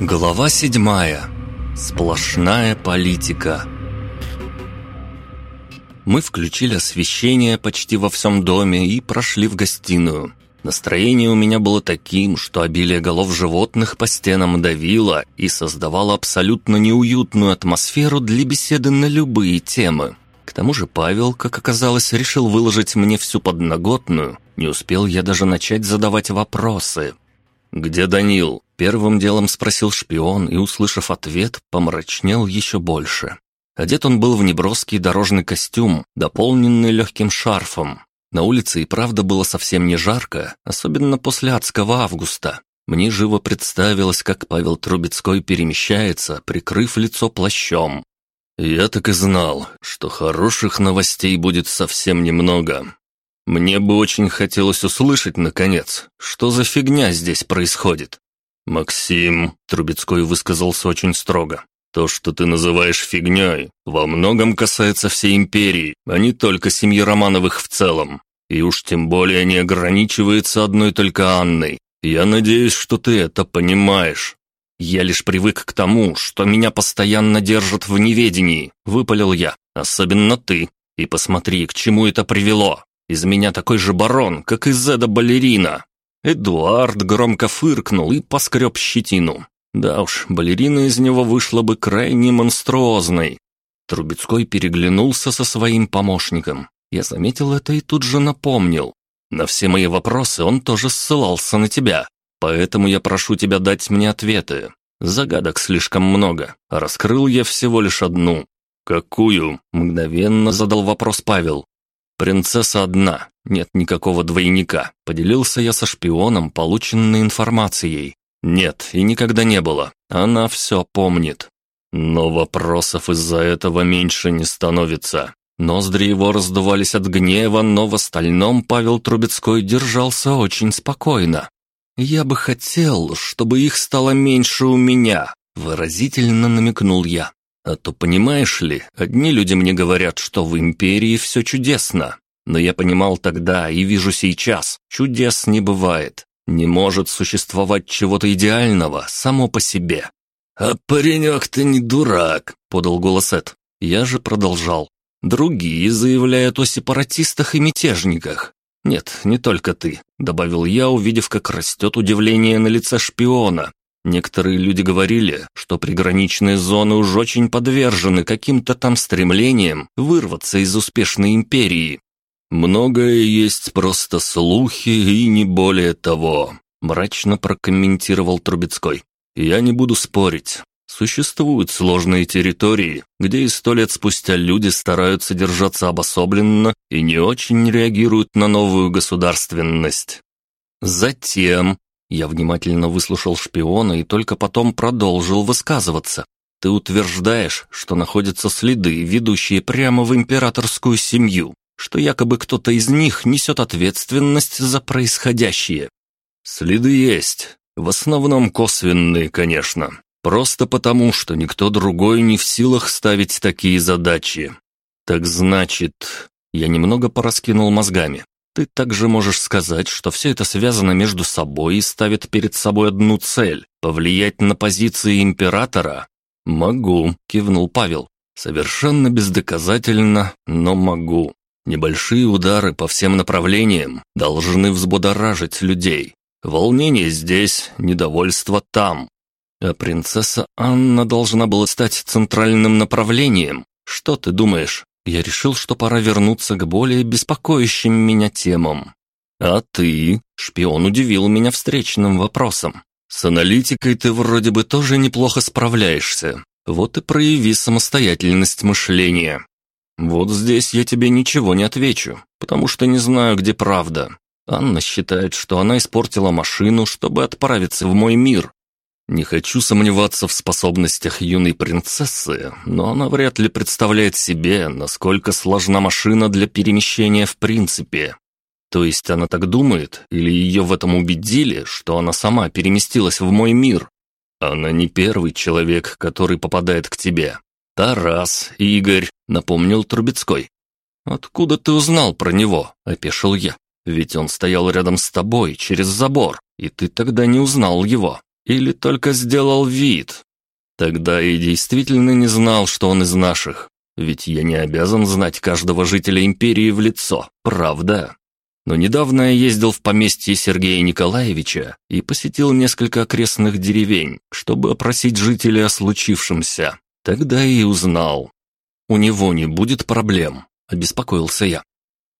Глава седьмая. Сплошная политика. Мы включили освещение почти во всем доме и прошли в гостиную. Настроение у меня было таким, что обилие голов животных по стенам давило и создавало абсолютно неуютную атмосферу для беседы на любые темы. К тому же Павел, как оказалось, решил выложить мне всю подноготную. Не успел я даже начать задавать вопросы. «Где Данил?» – первым делом спросил шпион и, услышав ответ, помрачнел еще больше. Одет он был в неброский дорожный костюм, дополненный легким шарфом. На улице и правда было совсем не жарко, особенно после адского августа. Мне живо представилось, как Павел Трубецкой перемещается, прикрыв лицо плащом. «Я так и знал, что хороших новостей будет совсем немного. Мне бы очень хотелось услышать, наконец, что за фигня здесь происходит». «Максим», — Трубецкой высказался очень строго, «то, что ты называешь фигней, во многом касается всей империи, а не только семьи Романовых в целом. И уж тем более не ограничивается одной только Анной. Я надеюсь, что ты это понимаешь». «Я лишь привык к тому, что меня постоянно держат в неведении», — выпалил я. «Особенно ты. И посмотри, к чему это привело. Из меня такой же барон, как из Эда балерина. Эдуард громко фыркнул и поскреб щетину. Да уж, балерина из него вышла бы крайне монструозной. Трубецкой переглянулся со своим помощником. Я заметил это и тут же напомнил. На все мои вопросы он тоже ссылался на тебя. Поэтому я прошу тебя дать мне ответы. Загадок слишком много, раскрыл я всего лишь одну. «Какую?» – мгновенно задал вопрос Павел. «Принцесса одна, нет никакого двойника», — поделился я со шпионом полученной информацией. «Нет, и никогда не было. Она все помнит». Но вопросов из-за этого меньше не становится. Ноздри его раздувались от гнева, но в остальном Павел Трубецкой держался очень спокойно. «Я бы хотел, чтобы их стало меньше у меня», — выразительно намекнул я. А то, понимаешь ли, одни люди мне говорят, что в империи все чудесно. Но я понимал тогда и вижу сейчас, чудес не бывает. Не может существовать чего-то идеального само по себе. «А паренек ты не дурак», — подал голос Эд. Я же продолжал. «Другие заявляют о сепаратистах и мятежниках. Нет, не только ты», — добавил я, увидев, как растет удивление на лице шпиона, Некоторые люди говорили, что приграничные зоны уж очень подвержены каким-то там стремлениям вырваться из успешной империи. «Многое есть просто слухи и не более того», – мрачно прокомментировал Трубецкой. «Я не буду спорить. Существуют сложные территории, где и сто лет спустя люди стараются держаться обособленно и не очень реагируют на новую государственность. Затем я внимательно выслушал шпиона и только потом продолжил высказываться. «Ты утверждаешь, что находятся следы, ведущие прямо в императорскую семью, что якобы кто-то из них несет ответственность за происходящее». «Следы есть. В основном косвенные, конечно. Просто потому, что никто другой не в силах ставить такие задачи. Так значит...» Я немного пораскинул мозгами. Ты также можешь сказать, что все это связано между собой и ставит перед собой одну цель – повлиять на позиции императора? «Могу», – кивнул Павел. «Совершенно бездоказательно, но могу. Небольшие удары по всем направлениям должны взбудоражить людей. Волнение здесь, недовольство там. А принцесса Анна должна была стать центральным направлением. Что ты думаешь, я решил, что пора вернуться к более беспокоящим меня темам. «А ты?» – шпион удивил меня встречным вопросом. «С аналитикой ты вроде бы тоже неплохо справляешься. Вот и прояви самостоятельность мышления. Вот здесь я тебе ничего не отвечу, потому что не знаю, где правда. Анна считает, что она испортила машину, чтобы отправиться в мой мир, не хочу сомневаться в способностях юной принцессы, но она вряд ли представляет себе, насколько сложна машина для перемещения в принципе. То есть она так думает, или ее в этом убедили, что она сама переместилась в мой мир? Она не первый человек, который попадает к тебе. Тарас, Игорь, напомнил Трубецкой. «Откуда ты узнал про него?» – опешил я. Ведь он стоял рядом с тобой, через забор, и ты тогда не узнал его. Или только сделал вид. Тогда и действительно не знал, что он из наших. Ведь я не обязан знать каждого жителя империи в лицо, правда? Но недавно я ездил в поместье Сергея Николаевича и посетил несколько окрестных деревень, чтобы опросить жителей о случившемся. Тогда и узнал. У него не будет проблем, обеспокоился я.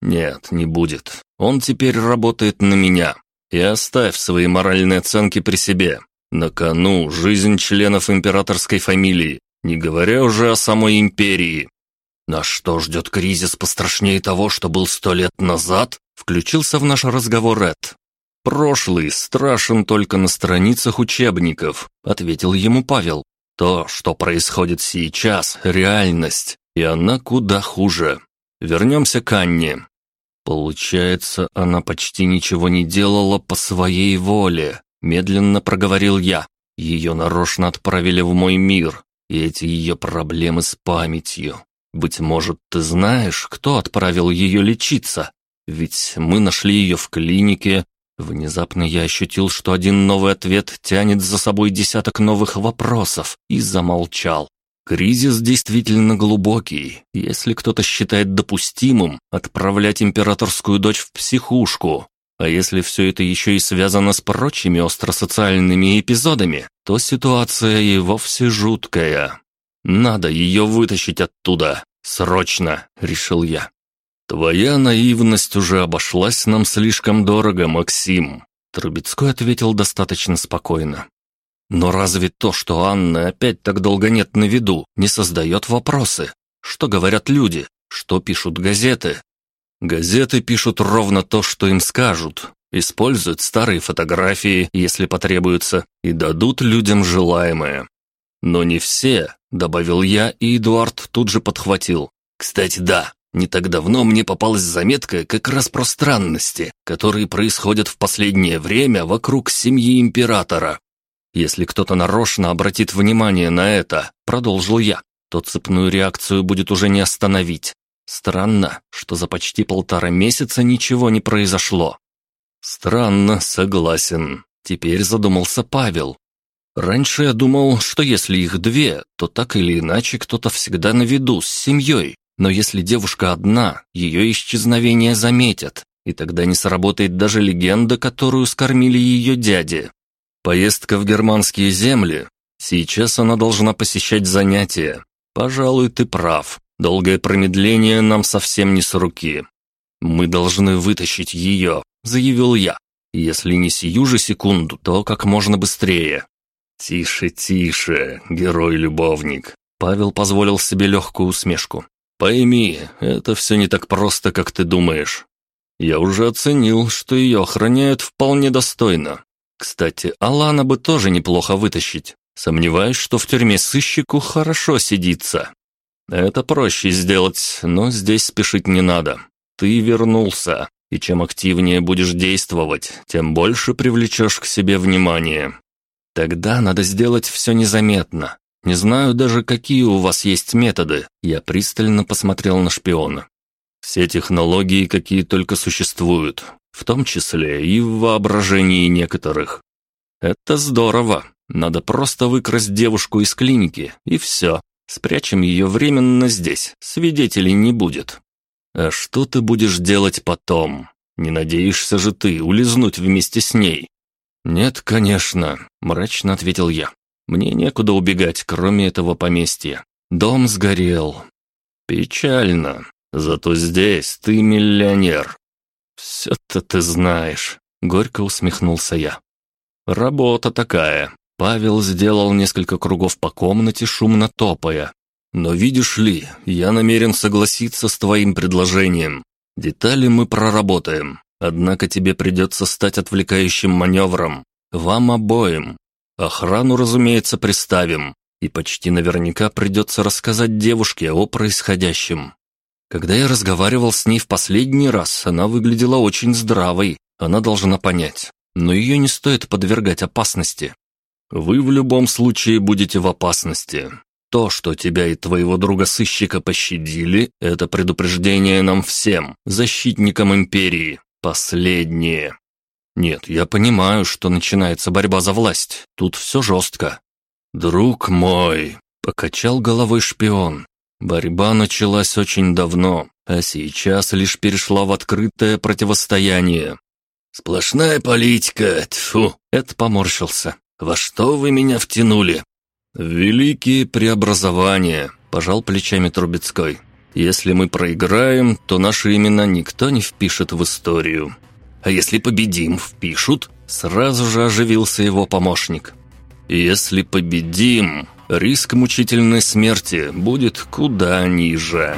Нет, не будет. Он теперь работает на меня. И оставь свои моральные оценки при себе. На кону жизнь членов императорской фамилии, не говоря уже о самой империи. Нас что ждет кризис пострашнее того, что был сто лет назад? Включился в наш разговор Эд. «Прошлый страшен только на страницах учебников», — ответил ему Павел. «То, что происходит сейчас, реальность, и она куда хуже. Вернемся к Анне. Получается, она почти ничего не делала по своей воле, медленно проговорил я. Ее нарочно отправили в мой мир, и эти ее проблемы с памятью. Быть может, ты знаешь, кто отправил ее лечиться? Ведь мы нашли ее в клинике. Внезапно я ощутил, что один новый ответ тянет за собой десяток новых вопросов, и замолчал. Кризис действительно глубокий, если кто-то считает допустимым отправлять императорскую дочь в психушку. А если все это еще и связано с прочими остросоциальными эпизодами, то ситуация и вовсе жуткая. Надо ее вытащить оттуда. Срочно, решил я. «Твоя наивность уже обошлась нам слишком дорого, Максим», Трубецкой ответил достаточно спокойно. «Но разве то, что Анны опять так долго нет на виду, не создает вопросы? Что говорят люди? Что пишут газеты?» «Газеты пишут ровно то, что им скажут, используют старые фотографии, если потребуется, и дадут людям желаемое. Но не все», — добавил я, и Эдуард тут же подхватил. «Кстати, да, не так давно мне попалась заметка как раз про странности, которые происходят в последнее время вокруг семьи императора. Если кто-то нарочно обратит внимание на это, продолжил я, то цепную реакцию будет уже не остановить. Странно, что за почти полтора месяца ничего не произошло. Странно, согласен. Теперь задумался Павел. Раньше я думал, что если их две, то так или иначе кто-то всегда на виду с семьей. Но если девушка одна, ее исчезновение заметят, и тогда не сработает даже легенда, которую скормили ее дяде. Поездка в германские земли. Сейчас она должна посещать занятия. Пожалуй, ты прав. Долгое промедление нам совсем не с руки. Мы должны вытащить ее, заявил я. Если не сию же секунду, то как можно быстрее. Тише, тише, герой-любовник. Павел позволил себе легкую усмешку. Пойми, это все не так просто, как ты думаешь. Я уже оценил, что ее охраняют вполне достойно. Кстати, Алана бы тоже неплохо вытащить. Сомневаюсь, что в тюрьме сыщику хорошо сидится. Это проще сделать, но здесь спешить не надо. Ты вернулся, и чем активнее будешь действовать, тем больше привлечешь к себе внимание. Тогда надо сделать все незаметно, не знаю даже, какие у вас есть методы. Я пристально посмотрел на шпиона. Все технологии, какие только существуют, в том числе и в воображении некоторых. Это здорово. Надо просто выкрасть девушку из клиники, и все. Спрячем ее временно здесь, свидетелей не будет. А что ты будешь делать потом? Не надеешься же ты улизнуть вместе с ней? Нет, конечно, мрачно ответил я. Мне некуда убегать, кроме этого поместья. Дом сгорел. Печально. Зато здесь ты миллионер. Все-то ты знаешь. Горько усмехнулся я. Работа такая. Павел сделал несколько кругов по комнате, шумно топая. Но видишь ли, я намерен согласиться с твоим предложением. Детали мы проработаем. Однако тебе придется стать отвлекающим маневром. Вам обоим. Охрану, разумеется, приставим, и почти наверняка придется рассказать девушке о происходящем. Когда я разговаривал с ней в последний раз, она выглядела очень здравой, она должна понять. Но ее не стоит подвергать опасности. Вы в любом случае будете в опасности. То, что тебя и твоего друга-сыщика пощадили, это предупреждение нам всем, защитникам империи. последнее. Нет, я понимаю, что начинается борьба за власть. Тут все жестко. Друг мой, покачал головой шпион. Борьба началась очень давно, а сейчас лишь перешла в открытое противостояние. Сплошная политика, тьфу, Эд поморщился. Во что вы меня втянули? Великие преобразования, пожал плечами Трубецкой. Если мы проиграем, то наши имена никто не впишет в историю. А если победим, впишут?» Сразу же оживился его помощник. «Если победим, риск мучительной смерти будет куда ниже».